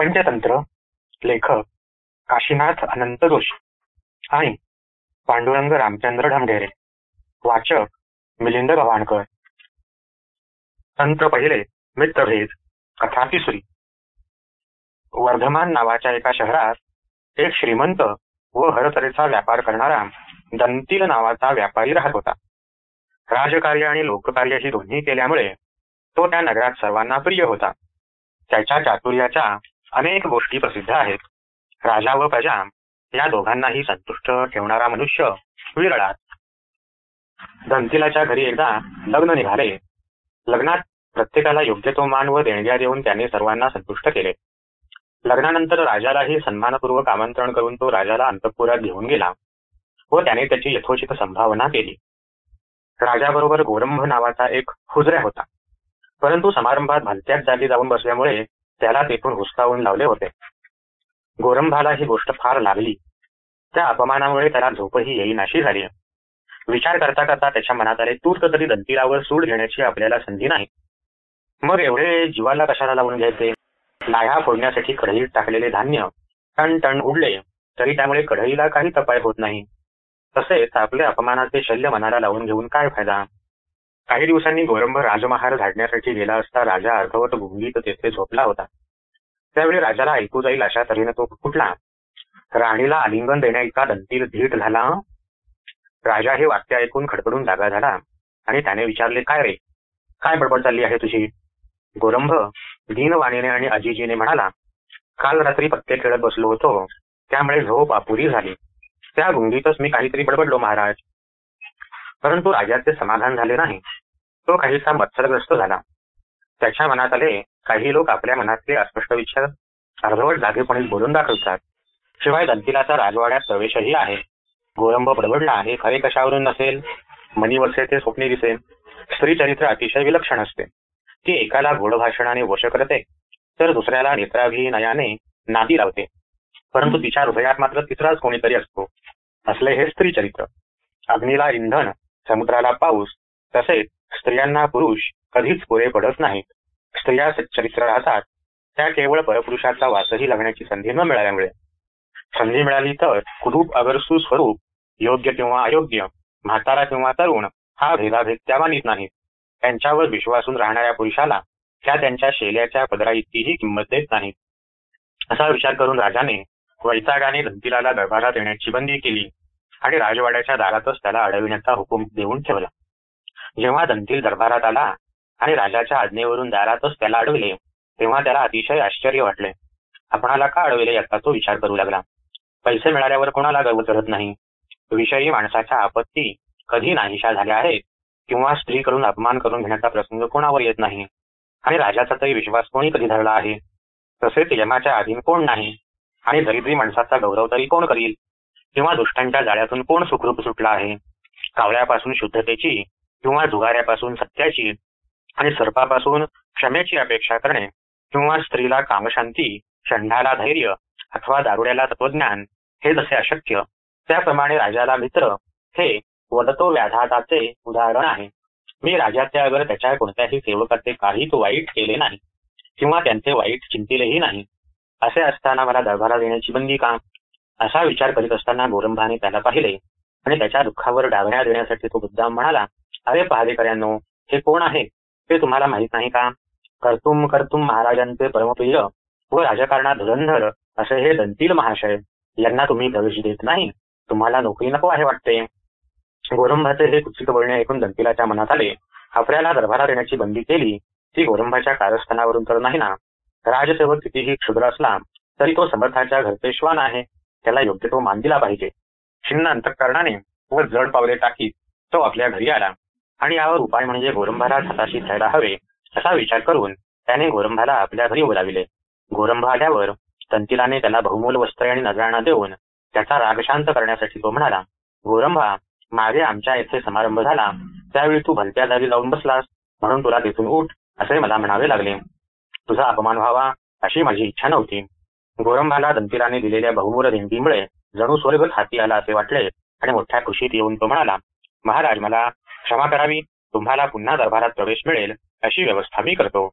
पंचतंत्र लेखक काशीनाथ अनंत जोशी आणि पांडुरंग रामचंद्र ढमढेरे वाचक मिलिंद गव्हाणकर. तंत्र पहिले मित्रभेद कथा तिसरी. वर्धमान नावाच्या एका शहरात एक श्रीमंत व हरतरेचा व्यापार करणारा दंतील नावाचा व्यापारी राहत होता. राजकार्य आणि लोककार्य ही दोन्ही केल्यामुळे तो त्या नगरात सर्वांना प्रिय होता. त्याच्या चातुर्याच्या अनेक गोष्टी प्रसिद्ध आहेत. राजा व प्रजा या दोघांनाही संतुष्ट ठेवणारा मनुष्य विरळात. दंतिलाच्या घरी एकदा लग्न निघाले. लग्नात प्रत्येकाला योग्य तो मान व देणग्या देऊन त्याने सर्वांना संतुष्ट केले. लग्नानंतर राजालाही सन्मानपूर्वक आमंत्रण करून तो राजाला अंतपुरात घेऊन गेला व त्याने त्याची यथोचित संभावना केली. राजाबरोबर गोरंभ नावाचा एक हुजऱ्या होता. परंतु समारंभात भलत्याच जागी जाऊन बसल्यामुळे त्याला तेथून हुसकावून लावले होते. गोरंभाला ही गोष्ट फार लागली. त्या अपमानामुळे त्याला झोपही येईनाशी झाली. विचार करता करता त्याच्या मनात आले तूर्त तरी दंतीरावर सूड घेण्याची आपल्याला संधी नाही. मग एवढे जीवाला कशाला लावून घ्यायचे? लाह्या फोडण्यासाठी कढईत टाकलेले धान्य टण टण उडले तरी त्यामुळे कढईला काही तपाय होत नाही. तसेच आपले अपमानाचे शल्य मनाला लावून घेऊन काय फायदा? काही दिवसांनी गोरंभर राजमहाल झाडण्यासाठी गेला असता राजा अर्धवट गुंगीत तेथे झोपला होता. त्यावेळी राजाला ऐकू जाईल अशा तऱ्हेने तो फुटला. राणीला आलिंगन देण्याइतका दंतील धीट झाला. राजा हे वाक्य ऐकून खडकडून जागा झाला आणि त्याने विचारले काय रे? काय बडबड चालली आहे तुझी? गोरंभ दीनवाणीने आणि अजिजीने म्हणाला काल रात्री पत्ते खेळत बसलो होतो. त्यामुळे झोप अपुरी झाली. त्या गुंगीतच मी काहीतरी बडबडलो महाराज. परंतु राजाचे समाधान झाले नाही. तो काहीसा मत्सरग्रस्त झाला. त्याच्या मनात आले काही लोक आपल्या मनातले अस्पष्ट विचार अर्धवट जागेपणे बोलून दाखवतात. शिवाय दंतीलाचा राजवाड्यात प्रवेशही आहे. गोरंब बडबडला आहे खरे कशावरून नसेल? मनीवरचे ते स्वप्ने दिसेल. स्त्री चरित्र अतिशय विलक्षण असते. ती एकाला गोड भाषणाने वश करते तर दुसऱ्याला नेत्राभिनयाने नादी लावते. परंतु तिच्या हृदयात मात्र तिसराच कोणीतरी असतो. असले हे स्त्री चरित्र अग्नीला इंधन समुद्राला पाऊस तसेच स्त्रियांना पुरुष कधीच पुरे पडत नाहीत. स्त्रिया सच्चरित्र राहतात. त्या केवळ परपुरुषाचा वासही लागण्याची संधी न मिळाल्यामुळे संधी मिळाली तर कुरूप अगरसू स्वरूप योग्य किंवा अयोग्य म्हातारा किंवा तरुण हा भेदाभेद त्या मानित नाहीत. त्यांच्यावर विश्वासून राहणाऱ्या पुरुषाला त्या त्यांच्या शेल्याच्या पदरा इतकीही किंमत देत नाहीत. असा विचार करून राजाने वैतागाने दंतिलाला दरबारात येण्याची बंदी केली. आणि राजवाड्याच्या दारातच त्याला अडविण्याचा हुकूम देऊन ठेवला. जेव्हा दंतील दरबारात आला आणि राजाच्या आज्ञेवरून दारातच त्याला अडविले तेव्हा त्याला अतिशय आश्चर्य वाटले. आपणाला का अडविले याचा तो विचार करू लागला? पैसे मिळाल्यावर कोणाला गर्व करत नाही? विषयी माणसाच्या आपत्ती कधी नाहीशा झाल्या आहेत? किंवा स्त्रीकडून अपमान करून घेण्याचा प्रसंग कोणावर येत नाही? आणि राजाचा तरी विश्वास कोणी कधी धरला आहे? तसेच यमाच्या अधीन कोण नाही? आणि दरिद्री माणसाचा गौरव तरी कोण करील? किंवा दुष्टांच्या जाळ्यातून कोण सुखरूप सुटला आहे? कावळ्यापासून शुद्धतेची किंवा जुगाऱ्यापासून सत्याची आणि सर्पापासून क्षमेची अपेक्षा करणे किंवा स्त्रीला कामशांती षंढाला धैर्य अथवा दारुड्याला तत्वज्ञान हे जसे अशक्य त्याप्रमाणे राजाला मित्र हे वदतो व्याधाताचे उदाहरण आहे. मी राजाच्या अगर त्याच्या कोणत्याही सेवकाचे काहीच वाईट केले नाही किंवा त्यांचे वाईट चिंतिलेही नाही. असे असताना मला दरबारा देण्याची बंदी का? असा विचार करीत असताना गोरंभाने त्याला पाहिले आणि त्याच्या दुःखावर डागण्या देण्यासाठी तो मुद्दाम म्हणाला अरे पहारेकऱ्यांनो हे कोण आहे? ते तुम्हाला माहीत नाही का? कर्तुम कर्तुम महाराजांचे परमप्रिय व राजकारणात धुरंधर असे हे दंतील महाशय यांना तुम्ही प्रवेश देत नाही. तुम्हाला नोकरी नको आहे वाटते. गोरंभाचे हे कुचित बोलणे ऐकून दंतिलाच्या मनात आले. आपल्याला दरबारात येण्याची बंदी केली ती गोरंभाच्या कारस्थानावरून तर नाही ना. राजसेवक कितीही क्षुद्र असला तरी तो समर्थाच्या घरचे श्वान आहे. त्याला योग्य तो मान दिला पाहिजे. छिन्न अंतकरणाने व जड पावले टाकीत तो आपल्या घरी आला. आणि यावर उपाय म्हणजे गोरंभाला हाताशी घ्यायला हवे असा विचार करून त्याने गोरंभाला आपल्या घरी बोलाविले. गोरंभ आल्यावर तंतिलाने त्याला बहुमोल वस्त्र आणि नजराणा देऊन त्याचा राग शांत करण्यासाठी तो म्हणाला गोरंभा मागे आमच्या येथे समारंभ झाला. त्यावेळी तू भलत्या जागी जाऊन बसलास म्हणून तुला तिथून उठ असे मला म्हणावे लागले. तुझा अपमान व्हावा अशी माझी इच्छा नव्हती. गोरंभाला दंतिलाने दिलेल्या बहुमूल देणगीमुळे जणू स्वर्ग हाती आला असे वाटले आणि मोठ्या खुशीत येऊन तो म्हणाला महाराज मला क्षमा करावी. तुम्हाला पुन्हा दरबारात प्रवेश मिळेल अशी व्यवस्था मी करतो.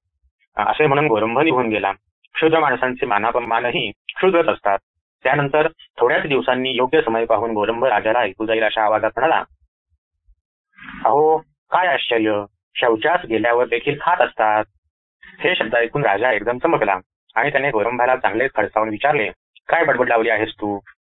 असे म्हणून गोरंभ निघून गेला. क्षुद्र माणसांचे मानापमानही क्षुद्रच असतात. त्यानंतर थोड्याच दिवसांनी योग्य समय पाहून गोरंभ राजाला ऐकू जाईल अशा आवाजात म्हणाला अहो काय आश्चर्य! शौचास गेल्यावर देखील खात असतात. हे शब्द ऐकून राजा एकदम चमकला. आणि त्याने गोरंभाला चांगलेच खडसावून विचारले काय बडबड लावली आहेस तू?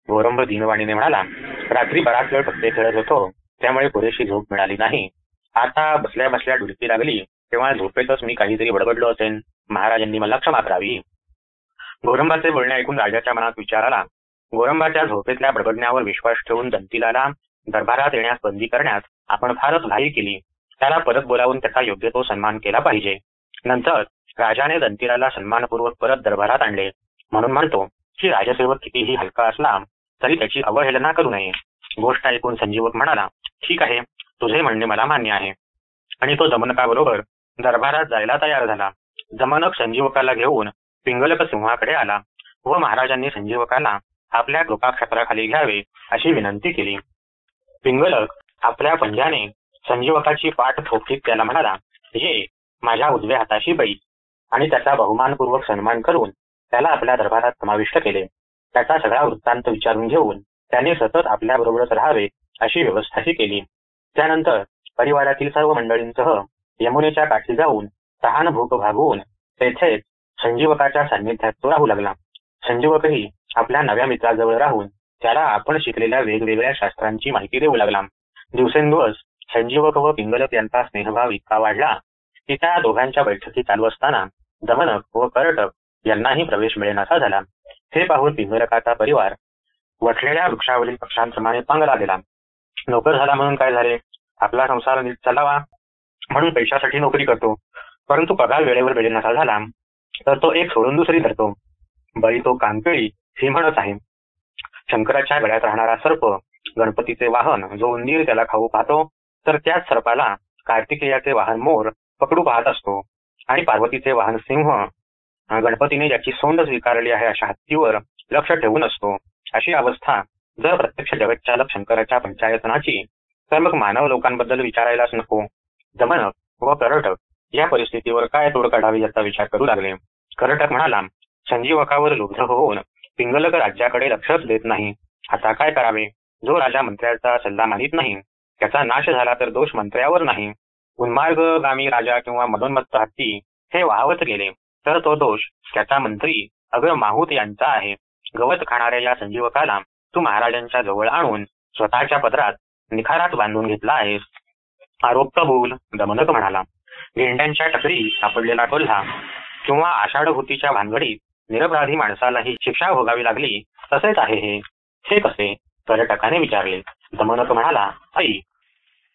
गोरंभ दिनवाणीने म्हणाला रात्री बराच वेळ पत्ते खेळत होतो त्यामुळे पुरेशी झोप मिळाली नाही. आता बसल्या बसल्या डुलकी लागली तेव्हा झोपेतच मी काहीतरी बडबडलो असेल महाराजांनी मला क्षमा करावी. गोरंबाचे बोलणे ऐकून राजाच्या मनात विचार आला. गोरंबाच्या झोपेतल्या बडबडण्यावर विश्वास ठेवून दंतीलाला दरबारात येण्यास बंदी करण्यात आपण फारच घाई केली. त्याला परत बोलावून त्याचा योग्य तो सन्मान केला पाहिजे. नंतर राजाने दंतीराला सन्मानपूर्वक परत दरबारात आणले. म्हणून म्हणतो की राजसेवक कितीही हलका असला तरी त्याची अवहेलना करू नये. गोष्ट ऐकून संजीवक म्हणाला ठीक आहे तुझे म्हणणे मला मान्य आहे. आणि तो दमनकाबरोबर दरबारात जायला तयार झाला. दमनक संजीवकाला घेऊन पिंगलक सिंहाकडे आला व महाराजांनी संजीवकाला आपल्या कृपाक्षेत्राखाली घ्यावे अशी विनंती केली. पिंगलक आपल्या पंजाने संजीवकाची पाठ ठोकीत त्याला म्हणाला ये माझ्या उजव्या हाताशी बैल आणि त्याचा बहुमानपूर्वक सन्मान करून त्याला आपल्या दरबारात समाविष्ट केले. त्याचा सगळा वृत्तांत विचारून घेऊन त्याने सतत आपल्या बरोबरच राहावे अशी व्यवस्थाही केली. त्यानंतर परिवारातील सर्व मंडळींसह यमुनेच्या काठी जाऊन तहान भूक भागवून तेथेच संजीवकाच्या सान्निध्यात तो राहू लागला. संजीवकही आपल्या नव्या मित्राजवळ राहून त्याला आपण शिकलेल्या वेगवेगळ्या शास्त्रांची माहिती देऊ लागला. दिवसेंदिवस संजीवक व पिंगलक यांचा स्नेहभाव इतका वाढला एका दोघांच्या बैठकी चालू असताना दमनक व करटक यांनाही प्रवेश मिळेनासा झाला. हे पाहून पिंगलकाचा परिवार वठलेल्या वृक्षावरील पक्षांप्रमाणे पांगला गेला. नोकर झाला म्हणून काय झाले? आपला संसार नीट चालावा म्हणून पैशासाठी नोकरी करतो. परंतु पगार वेळेवर मिळेनासा झाला तर तो एक सोडून दुसरी धरतो. बळी तो कानपिळी ही म्हणत आहे. शंकराच्या गळ्यात राहणारा सर्प गणपतीचे वाहन जो उंदीर त्याला खाऊ पाहतो तर त्याच सर्पाला कार्तिकेयाचे वाहन मोर पकडू पाहत असतो. आणि पार्वतीचे वाहन सिंह गणपतीने ज्याची सोंड स्वीकारली आहे अशा हत्तीवर लक्ष ठेवून असतो. अशी अवस्था जर प्रत्यक्ष जगतचालक शंकराच्या पंचायतनाची तर मग मानव लोकांबद्दल विचारायलाच नको. दमनक व करटक या परिस्थितीवर काय तोड काढावी याचा विचार करू लागले. करटक म्हणाला संजीवकावर लुब्ध होऊन पिंगलक राज्याकडे लक्षच देत नाही. आता काय करावे? जो राजा मंत्र्याचा सल्ला मानित नाही त्याचा नाश झाला तर दोष मंत्र्यावर नाही. उन्मार्गगामी राजा किंवा मदोन्मत्त हत्ती हे वाहवत गेले. तर तो दोष त्याचा मंत्री अगर माहूत यांचा आहे. गवत खाणाऱ्या या संजीवकाला तू महाराजांच्या जवळ आणून स्वतःच्या पदरात निखारात बांधून घेतला आहेस. आरोप कबूल दमनक म्हणाला. गेंड्यांच्या टकरी सापडलेला कोल्हा किंवा आषाढभूतीच्या भानगडीत निरपराधी माणसालाही शिक्षा भोगावी लागली तसेच आहे हे. हे कसे? पर्यटकाने विचारले. दमनक म्हणाला आई